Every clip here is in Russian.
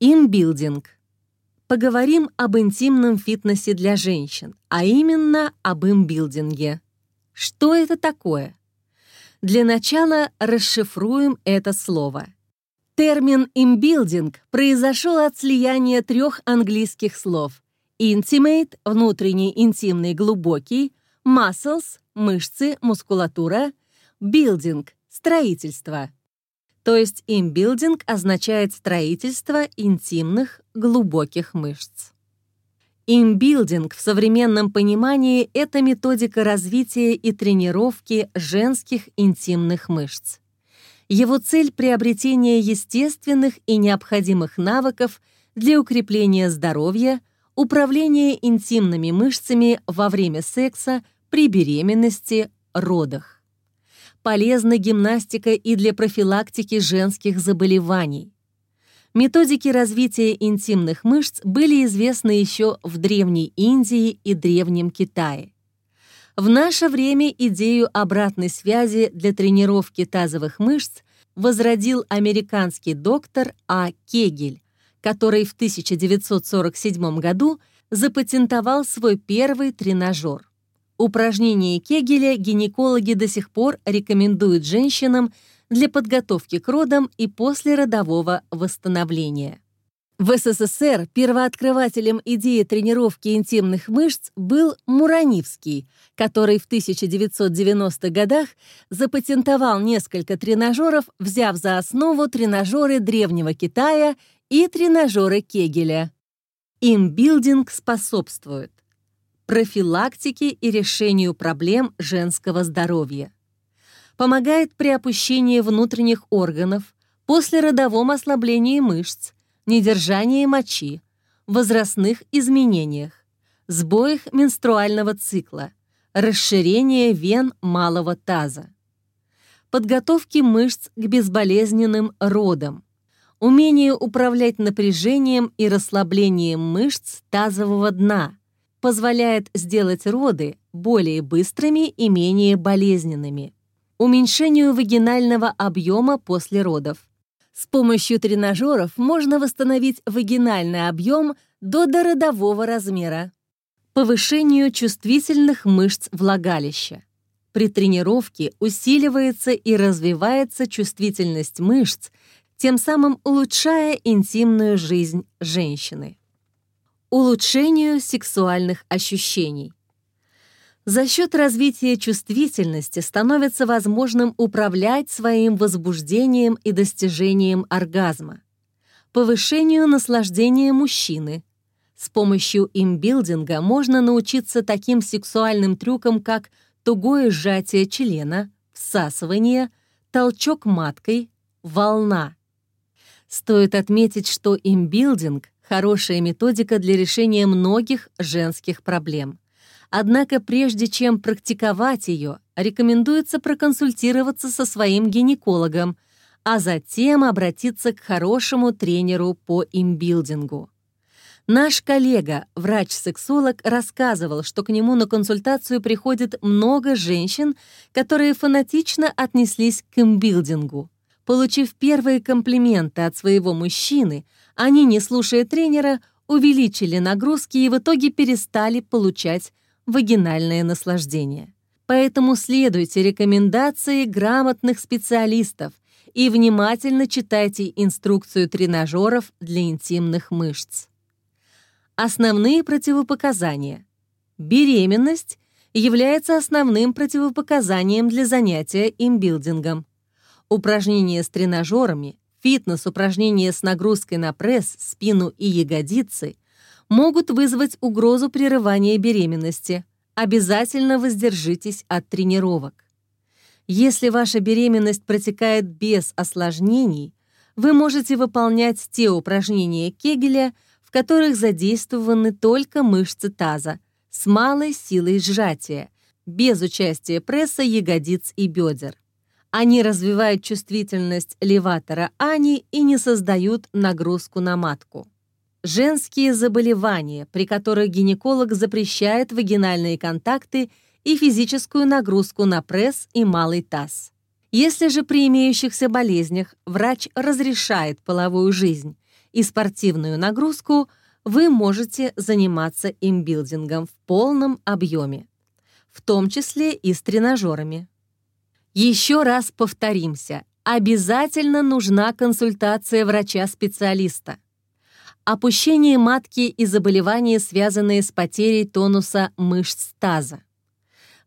Имбилдинг. Поговорим об интимном фитнесе для женщин, а именно об имбилдинге. Что это такое? Для начала расшифруем это слово. Термин «имбилдинг» произошел от слияния трех английских слов «intimate» — внутренний, интимный, глубокий, «muscles» — мышцы, мускулатура, «building» — строительство. То есть имбилдинг означает строительство интимных, глубоких мышц. Имбилдинг в современном понимании — это методика развития и тренировки женских интимных мышц. Его цель — приобретение естественных и необходимых навыков для укрепления здоровья, управления интимными мышцами во время секса, при беременности, родах. Полезна гимнастика и для профилактики женских заболеваний. Методики развития интимных мышц были известны еще в Древней Индии и Древнем Китае. В наше время идею обратной связи для тренировки тазовых мышц возродил американский доктор А. Кегель, который в 1947 году запатентовал свой первый тренажер. Упражнения Кегеля гинекологи до сих пор рекомендуют женщинам для подготовки к родам и послеродового восстановления. В СССР первооткрывателем идеи тренировки интимных мышц был Муранивский, который в 1990-х годах запатентовал несколько тренажеров, взяв за основу тренажеры Древнего Китая и тренажеры Кегеля. Имбилдинг способствует профилактике и решению проблем женского здоровья. Помогает при опущении внутренних органов, послеродовом ослаблении мышц, недержании мочи, возрастных изменениях, сбоях менструального цикла, расширение вен малого таза, подготовке мышц к безболезненным родам, умение управлять напряжением и расслаблением мышц тазового дна, позволяет сделать роды более быстрыми и менее болезненными, уменьшению вагинального объема после родов, с помощью тренажеров можно восстановить вагинальный объем до дородового размера. Повышению чувствительных мышц влагалища. При тренировке усиливается и развивается чувствительность мышц, тем самым улучшая интимную жизнь женщины. Улучшению сексуальных ощущений. За счет развития чувствительности становится возможным управлять своим возбуждением и достижением оргазма, повышению наслаждения мужчины. С помощью имбилдинга можно научиться таким сексуальным трюкам, как тугое сжатие члена, всасывание, толчок маткой, волна. Стоит отметить, что имбилдинг — хорошая методика для решения многих женских проблем — Однако прежде чем практиковать ее, рекомендуется проконсультироваться со своим гинекологом, а затем обратиться к хорошему тренеру по имбилдингу. Наш коллега, врач-сексолог, рассказывал, что к нему на консультацию приходит много женщин, которые фанатично отнеслись к имбилдингу. Получив первые комплименты от своего мужчины, они, не слушая тренера, увеличили нагрузки и в итоге перестали получать вагинальное наслаждение. Поэтому следуйте рекомендации грамотных специалистов и внимательно читайте инструкцию тренажеров для интимных мышц. Основные противопоказания. Беременность является основным противопоказанием для занятия имбилдингом. Упражнения с тренажерами, фитнес-упражнения с нагрузкой на пресс, спину и ягодицы могут вызвать угрозу прерывания беременности. Обязательно воздержитесь от тренировок. Если ваша беременность протекает без осложнений, вы можете выполнять те упражнения Кегеля, в которых задействованы только мышцы таза, с малой силой сжатия, без участия пресса, ягодиц и бедер. Они развивают чувствительность леватора ани и не создают нагрузку на матку. Женские заболевания, при которых гинеколог запрещает вагинальные контакты и физическую нагрузку на пресс и малый таз. Если же при имеющихся болезнях врач разрешает половую жизнь и спортивную нагрузку, вы можете заниматься имбилдингом в полном объеме, в том числе и с тренажерами. Еще раз повторимся, обязательно нужна консультация врача-специалиста. Опущение матки и заболевания, связанные с потерей тонуса мышц таза.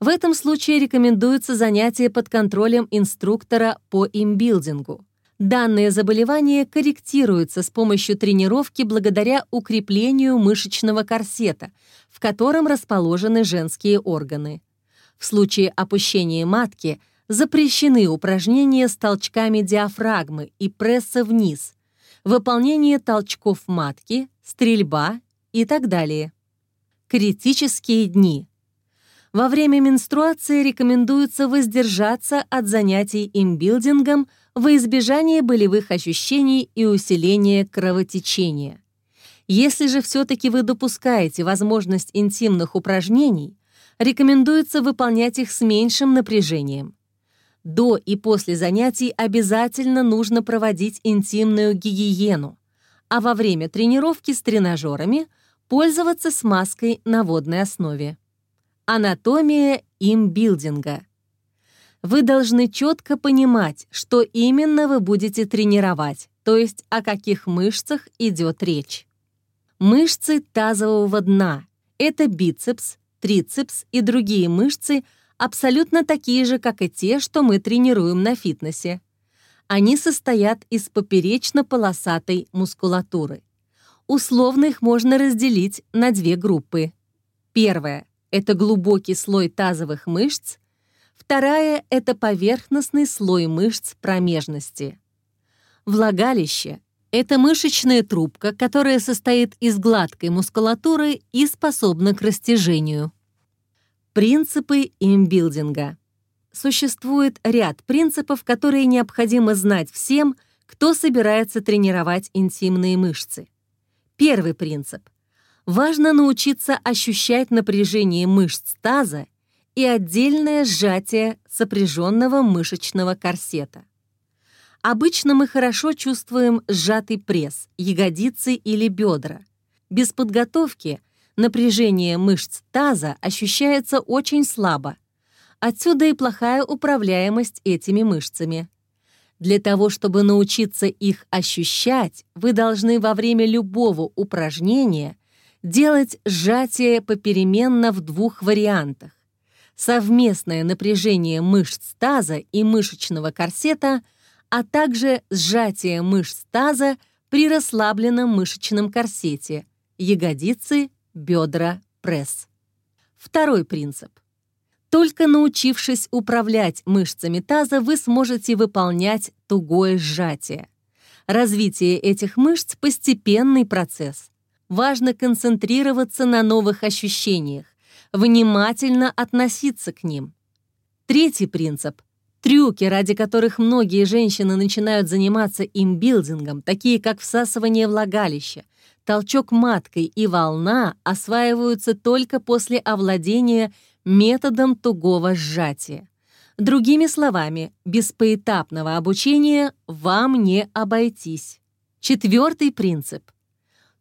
В этом случае рекомендуется занятие под контролем инструктора по имбилдингу. Данное заболевание корректируется с помощью тренировки благодаря укреплению мышечного корсета, в котором расположены женские органы. В случае опущения матки – запрещены упражнения с толчками диафрагмы и пресса вниз, выполнение толчков матки, стрельба и так далее. Критические дни. Во время менструации рекомендуется воздержаться от занятий имбилдингом во избежание болевых ощущений и усиления кровотечения. Если же все-таки вы допускаете возможность интимных упражнений, рекомендуется выполнять их с меньшим напряжением. До и после занятий обязательно нужно проводить интимную гигиену, а во время тренировки с тренажерами пользоваться смазкой на водной основе. Анатомия имбилдинга. Вы должны четко понимать, что именно вы будете тренировать, то есть о каких мышцах идет речь. Мышцы тазового дна — это бицепс, трицепс и другие мышцы — абсолютно такие же, как и те, что мы тренируем на фитнесе. Они состоят из поперечно-полосатой мускулатуры. Условно их можно разделить на две группы. Первая — это глубокий слой тазовых мышц, вторая — это поверхностный слой мышц промежности. Влагалище — это мышечная трубка, которая состоит из гладкой мускулатуры и способна к растяжению. Принципы имбилдинга. Существует ряд принципов, которые необходимо знать всем, кто собирается тренировать интимные мышцы. Первый принцип. Важно научиться ощущать напряжение мышц таза и отдельное сжатие сопряженного мышечного корсета. Обычно мы хорошо чувствуем сжатый пресс, ягодицы или бедра. Без подготовки Напряжение мышц таза ощущается очень слабо. Отсюда и плохая управляемость этими мышцами. Для того, чтобы научиться их ощущать, вы должны во время любого упражнения делать сжатие попеременно в двух вариантах. Совместное напряжение мышц таза и мышечного корсета, а также сжатие мышц таза при расслабленном мышечном корсете, ягодицы бедра, пресс. Второй принцип. Только научившись управлять мышцами таза, вы сможете выполнять тугое сжатие. Развитие этих мышц — постепенный процесс. Важно концентрироваться на новых ощущениях, внимательно относиться к ним. Третий принцип — трюки, ради которых многие женщины начинают заниматься имбилдингом, такие как всасывание влагалища — толчок маткой и волна осваиваются только после овладения методом тугого сжатия. Другими словами, без поэтапного обучения вам не обойтись. Четвертый принцип.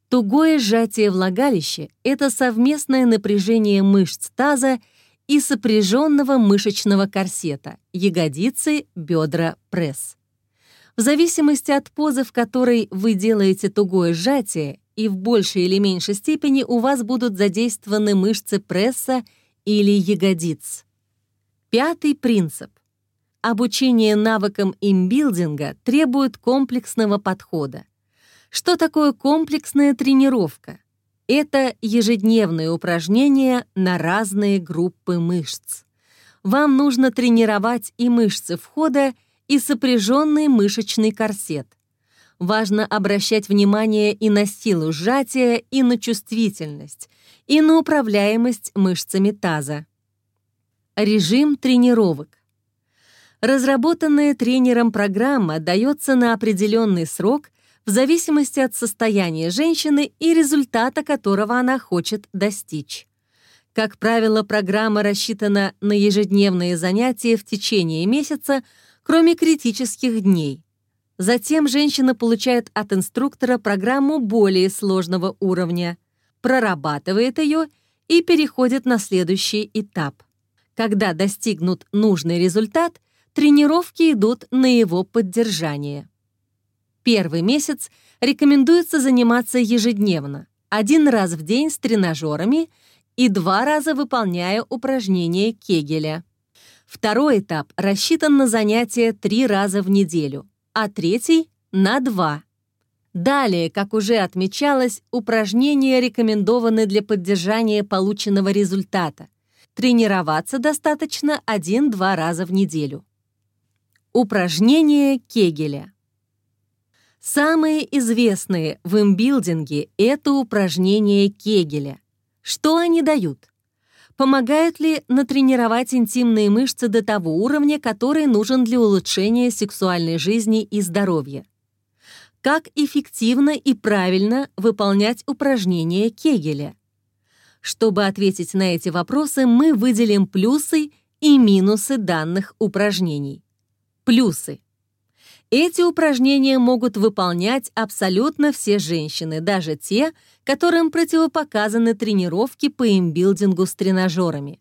Тугое сжатие влагалища — это совместное напряжение мышц таза и сопряженного мышечного корсета, ягодицы, бедра, пресс. В зависимости от позы, в которой вы делаете тугое сжатие, и в большей или меньшей степени у вас будут задействованы мышцы пресса или ягодиц. Пятый принцип. Обучение навыкам имбилдинга требует комплексного подхода. Что такое комплексная тренировка? Это ежедневные упражнения на разные группы мышц. Вам нужно тренировать и мышцы входа, и сопряженный мышечный корсет, важно обращать внимание и на силу сжатия, и на чувствительность, и на управляемость мышцами таза. Режим тренировок. Разработанная тренером программа дается на определенный срок в зависимости от состояния женщины и результата, которого она хочет достичь. Как правило, программа рассчитана на ежедневные занятия в течение месяца, кроме критических дней. Затем женщина получает от инструктора программу более сложного уровня, прорабатывает ее и переходит на следующий этап. Когда достигнут нужный результат, тренировки идут на его поддержание. Первый месяц рекомендуется заниматься ежедневно, один раз в день с тренажерами и два раза выполняя упражнения Кегеля. Второй этап рассчитан на занятия три раза в неделю, а третий — на два. Далее, как уже отмечалось, упражнения рекомендованы для поддержания полученного результата. Тренироваться достаточно 1-2 раза в неделю. Упражнения Кегеля. Самые известные в имбилдинге — это упражнения Кегеля. Что они дают? Помогают ли натренировать интимные мышцы до того уровня, который нужен для улучшения сексуальной жизни и здоровья? Как эффективно и правильно выполнять упражнения Кегеля? Чтобы ответить на эти вопросы, мы выделим плюсы и минусы данных упражнений. Плюсы. Эти упражнения могут выполнять абсолютно все женщины, даже те, которым противопоказаны тренировки по имбилдингу с тренажерами.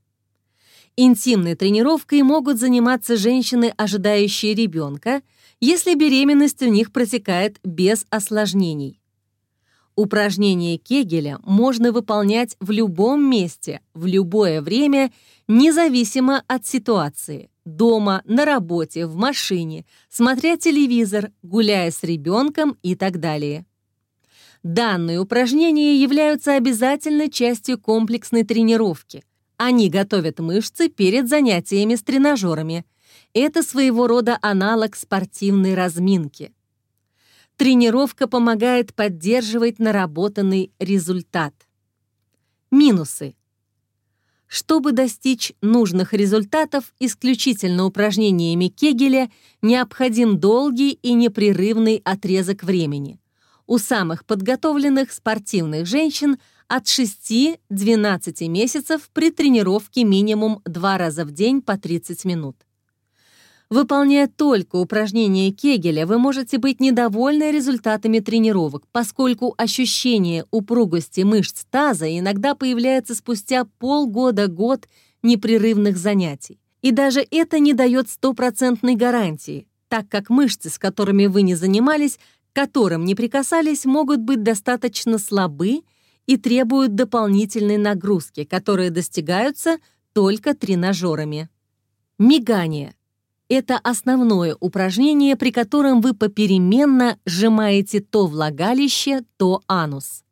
Интимной тренировкой могут заниматься женщины, ожидающие ребенка, если беременность у них протекает без осложнений. Упражнения Кегеля можно выполнять в любом месте, в любое время, независимо от ситуации дома, на работе, в машине, смотря телевизор, гуляя с ребенком и так далее. Данные упражнения являются обязательной частью комплексной тренировки. Они готовят мышцы перед занятиями с тренажерами. Это своего рода аналог спортивной разминки. Тренировка помогает поддерживать наработанный результат. Минусы. Чтобы достичь нужных результатов исключительно упражнениями Кегеля, необходим долгий и непрерывный отрезок времени. У самых подготовленных спортивных женщин от 6-12 месяцев при тренировке минимум 2 раза в день по 30 минут. Выполняя только упражнения Кегеля, вы можете быть недовольны результатами тренировок, поскольку ощущение упругости мышц таза иногда появляется спустя полгода-год непрерывных занятий. И даже это не дает стопроцентной гарантии, так как мышцы, с которыми вы не занимались, которым не прикасались, могут быть достаточно слабы и требуют дополнительной нагрузки, которые достигаются только тренажерами. Мигание – это основное упражнение, при котором вы попеременно сжимаете то влагалище, то анус.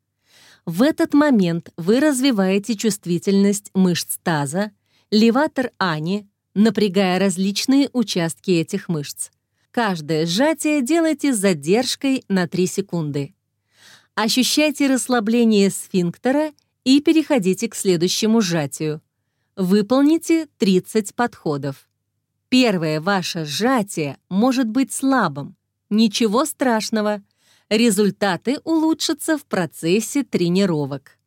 В этот момент вы развиваете чувствительность мышц таза, леватор ани, напрягая различные участки этих мышц. Каждое сжатие делайте с задержкой на 3 секунды. Ощущайте расслабление сфинктера и переходите к следующему сжатию. Выполните 30 подходов. Первое ваше сжатие может быть слабым. Ничего страшного. Результаты улучшатся в процессе тренировок.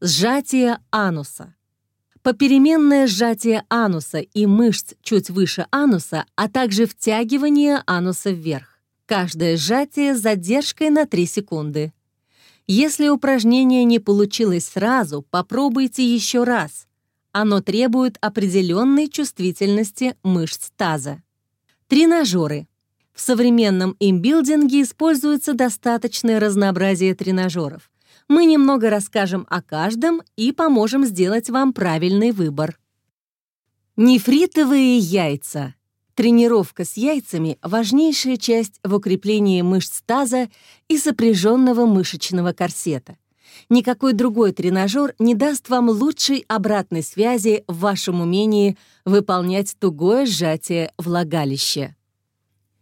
Сжатие ануса. Попеременное сжатие ануса и мышц чуть выше ануса, а также втягивание ануса вверх. Каждое сжатие с задержкой на 3 секунды. Если упражнение не получилось сразу, попробуйте еще раз. Оно требует определенной чувствительности мышц таза. Тренажеры. В современном имбилдинге используется достаточное разнообразие тренажеров. Мы немного расскажем о каждом и поможем сделать вам правильный выбор. Нефритовые яйца. Тренировка с яйцами – важнейшая часть в укреплении мышц таза и сопряженного мышечного корсета. Никакой другой тренажер не даст вам лучшей обратной связи в вашем умении выполнять тугое сжатие влагалища.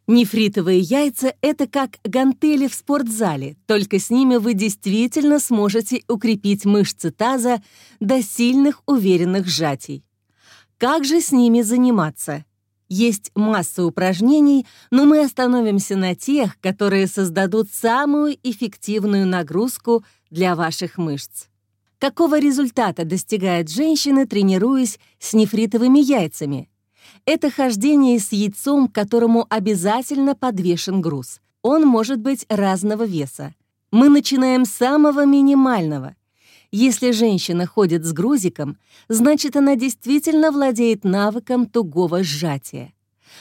Нефритовые яйца — это как гантели в спортзале, только с ними вы действительно сможете укрепить мышцы таза до сильных уверенных сжатий. Как же с ними заниматься? Есть масса упражнений, но мы остановимся на тех, которые создадут самую эффективную нагрузку для ваших мышц. Какого результата достигают женщины, тренируясь с нефритовыми яйцами? Это хождение с яйцом, к которому обязательно подвешен груз. Он может быть разного веса. Мы начинаем с самого минимального. Если женщина ходит с грузиком, значит, она действительно владеет навыком тугого сжатия.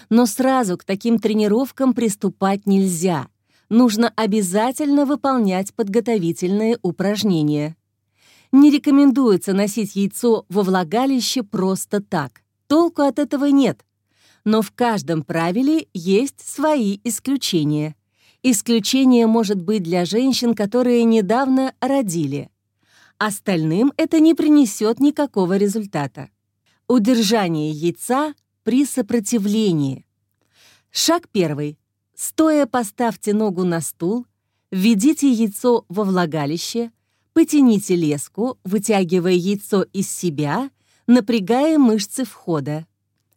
Но сразу к таким тренировкам приступать нельзя. Нужно обязательно выполнять подготовительные упражнения. Не рекомендуется носить яйцо во влагалище просто так. Толку от этого нет. Но в каждом правиле есть свои исключения. Исключение может быть для женщин, которые недавно родили. Остальным это не принесет никакого результата. Удержание яйца при сопротивлении. Шаг первый. Стоя поставьте ногу на стул, введите яйцо во влагалище, потяните леску, вытягивая яйцо из себя, напрягая мышцы входа.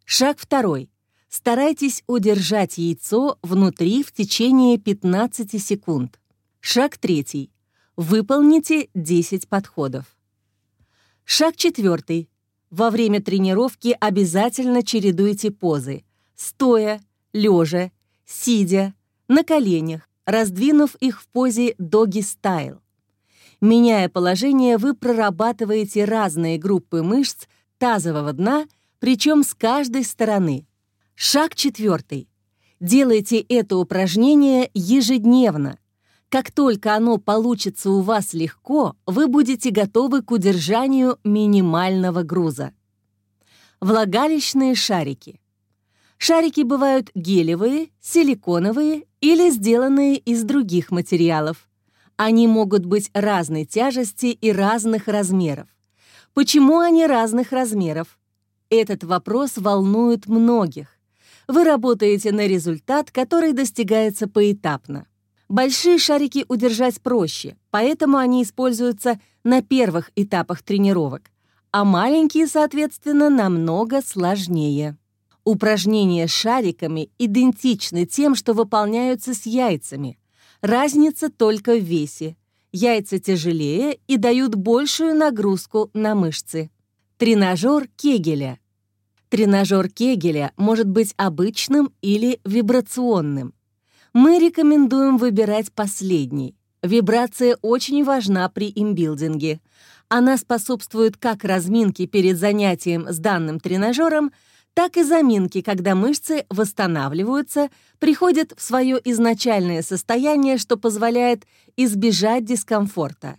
Шаг второй. Старайтесь удержать яйцо внутри в течение 15 секунд. Шаг третий. Выполните 10 подходов. Шаг четвертый. Во время тренировки обязательно чередуйте позы. Стоя, лежа, сидя, на коленях, раздвинув их в позе доги-стайл. Меняя положение, вы прорабатываете разные группы мышц тазового дна, причем с каждой стороны. Шаг четвертый. Делайте это упражнение ежедневно. Как только оно получится у вас легко, вы будете готовы к удержанию минимального груза. Влагалищные шарики. Шарики бывают гелевые, силиконовые или сделанные из других материалов. Они могут быть разной тяжести и разных размеров. Почему они разных размеров? Этот вопрос волнует многих. Вы работаете на результат, который достигается поэтапно. Большие шарики удержать проще, поэтому они используются на первых этапах тренировок, а маленькие, соответственно, намного сложнее. Упражнения с шариками идентичны тем, что выполняются с яйцами. Разница только в весе. Яйца тяжелее и дают большую нагрузку на мышцы. Тренажер Кегеля. Тренажер Кегеля может быть обычным или вибрационным мы рекомендуем выбирать последний. Вибрация очень важна при имбилдинге. Она способствует как разминке перед занятием с данным тренажером, так и заминке, когда мышцы восстанавливаются, приходят в свое изначальное состояние, что позволяет избежать дискомфорта.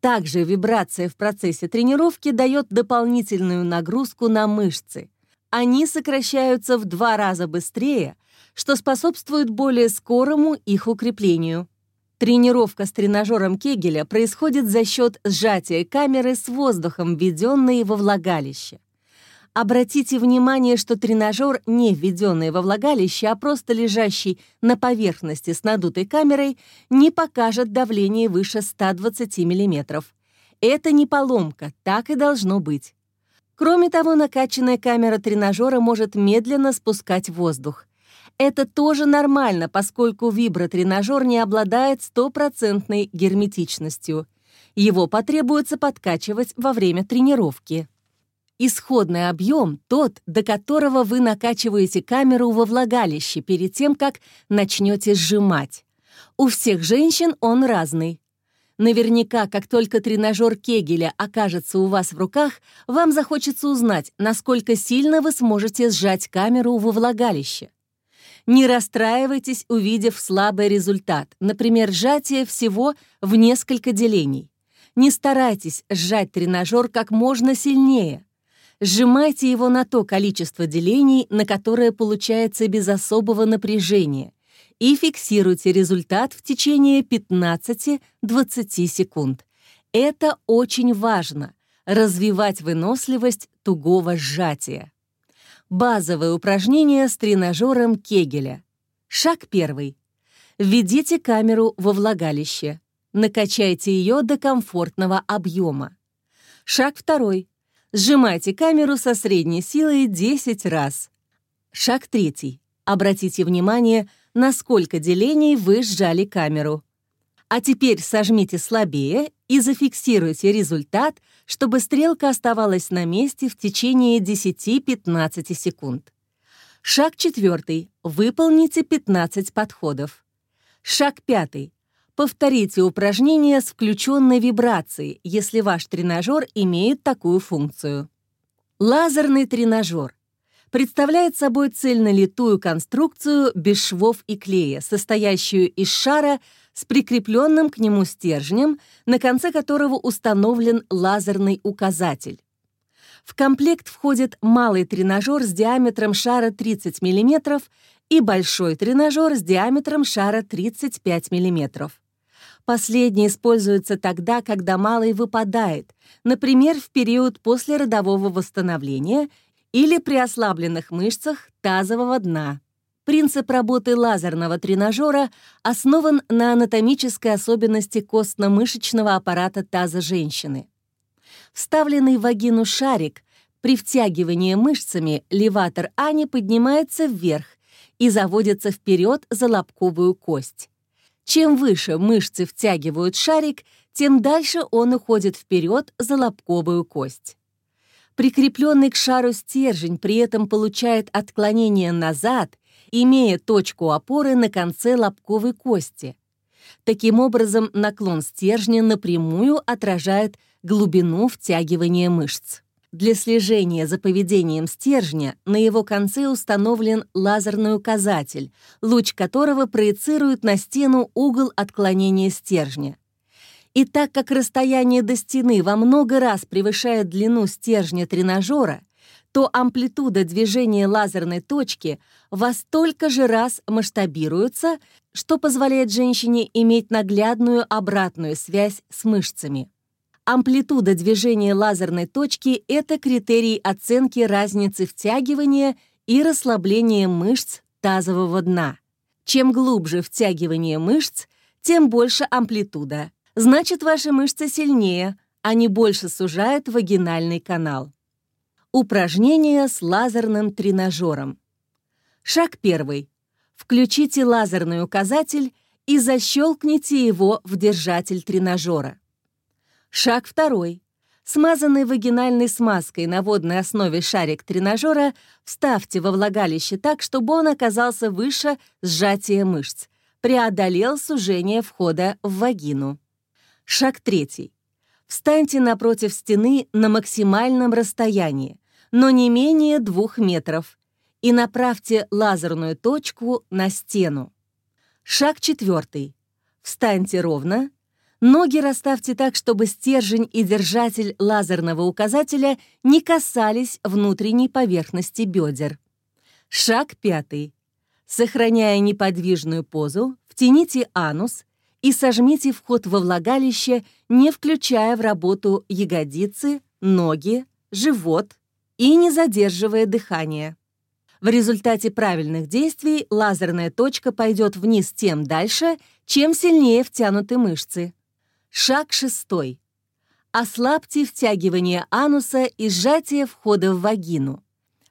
Также вибрация в процессе тренировки дает дополнительную нагрузку на мышцы. Они сокращаются в два раза быстрее, что способствует более скорому их укреплению. Тренировка с тренажером Кегеля происходит за счет сжатия камеры с воздухом, введенной во влагалище. Обратите внимание, что тренажер, не введенный во влагалище, а просто лежащий на поверхности с надутой камерой, не покажет давление выше 120 мм. Это не поломка, так и должно быть. Кроме того, накачанная камера тренажера может медленно спускать воздух. Это тоже нормально, поскольку вибротренажер не обладает стопроцентной герметичностью. Его потребуется подкачивать во время тренировки. Исходный объем — тот, до которого вы накачиваете камеру во влагалище перед тем, как начнете сжимать. У всех женщин он разный. Наверняка, как только тренажер Кегеля окажется у вас в руках, вам захочется узнать, насколько сильно вы сможете сжать камеру во влагалище. Не расстраивайтесь, увидев слабый результат, например, сжатие всего в несколько делений. Не старайтесь сжать тренажер как можно сильнее. Сжимайте его на то количество делений, на которое получается без особого напряжения, и фиксируйте результат в течение 15-20 секунд. Это очень важно — развивать выносливость тугого сжатия. Базовое упражнение с тренажером Кегеля. Шаг первый. Введите камеру во влагалище. Накачайте ее до комфортного объема. Шаг второй. Сжимайте камеру со средней силой 10 раз. Шаг третий. Обратите внимание, насколько делений вы сжали камеру. А теперь сожмите слабее и зафиксируйте результат, чтобы стрелка оставалась на месте в течение 10-15 секунд. Шаг четвертый. Выполните 15 подходов. Шаг пятый. Повторите упражнение с включенной вибрацией, если ваш тренажер имеет такую функцию. Лазерный тренажер представляет собой цельнолитую конструкцию без швов и клея, состоящую из шара с прикрепленным к нему стержнем, на конце которого установлен лазерный указатель. В комплект входит малый тренажер с диаметром шара 30 мм и большой тренажер с диаметром шара 35 мм. Последний используется тогда, когда малый выпадает, например, в период после родового восстановления или при ослабленных мышцах тазового дна. Принцип работы лазерного тренажера основан на анатомической особенности костно-мышечного аппарата таза женщины. Вставленный в вагину шарик при втягивании мышцами леватор Ани поднимается вверх и заводится вперед за лобковую кость. Чем выше мышцы втягивают шарик, тем дальше он уходит вперед за лобковую кость. Прикрепленный к шару стержень при этом получает отклонение назад, имея точку опоры на конце лобковой кости. Таким образом, наклон стержня напрямую отражает глубину втягивания мышц. Для слежения за поведением стержня на его конце установлен лазерный указатель, луч которого проецирует на стену угол отклонения стержня. И так как расстояние до стены во много раз превышает длину стержня тренажера, то амплитуда движения лазерной точки во столько же раз масштабируется, что позволяет женщине иметь наглядную обратную связь с мышцами. Амплитуда движения лазерной точки — это критерий оценки разницы втягивания и расслабления мышц тазового дна. Чем глубже втягивание мышц, тем больше амплитуда, значит, ваши мышцы сильнее, они больше сужают вагинальный канал. Упражнение с лазерным тренажером. Шаг первый. Включите лазерный указатель и защелкните его в держатель тренажера. Шаг второй. Смазанный вагинальной смазкой на водной основе шарик тренажера вставьте во влагалище так, чтобы он оказался выше сжатия мышц, преодолел сужение входа в вагину. Шаг третий. Встаньте напротив стены на максимальном расстоянии, но не менее двух метров, и направьте лазерную точку на стену. Шаг четвертый. Встаньте ровно, ноги расставьте так, чтобы стержень и держатель лазерного указателя не касались внутренней поверхности бедер. Шаг пятый. Сохраняя неподвижную позу, втяните анус и сожмите вход во влагалище, не включая в работу ягодицы, ноги, живот и не задерживая дыхание. В результате правильных действий лазерная точка пойдет вниз тем дальше, чем сильнее втянуты мышцы. Шаг шестой. Ослабьте втягивание ануса и сжатие входа в вагину,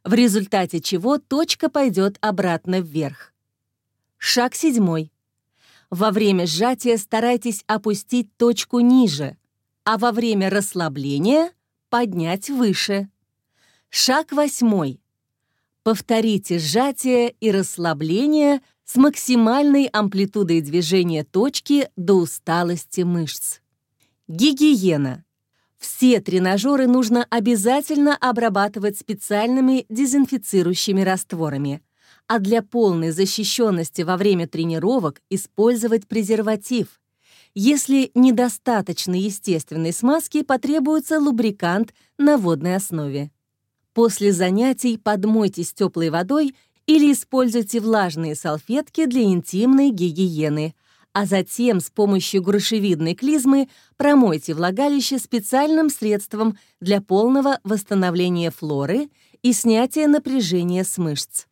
в результате чего точка пойдет обратно вверх. Шаг седьмой. Во время сжатия старайтесь опустить точку ниже, а во время расслабления поднять выше. Шаг восьмой. Повторите сжатие и расслабление с максимальной амплитудой движения точки до усталости мышц. Гигиена. Все тренажеры нужно обязательно обрабатывать специальными дезинфицирующими растворами – а для полной защищенности во время тренировок использовать презерватив. Если недостаточно естественной смазки, потребуется лубрикант на водной основе. После занятий подмойтесь теплой водой или используйте влажные салфетки для интимной гигиены, а затем с помощью грушевидной клизмы промойте влагалище специальным средством для полного восстановления флоры и снятия напряжения с мышц.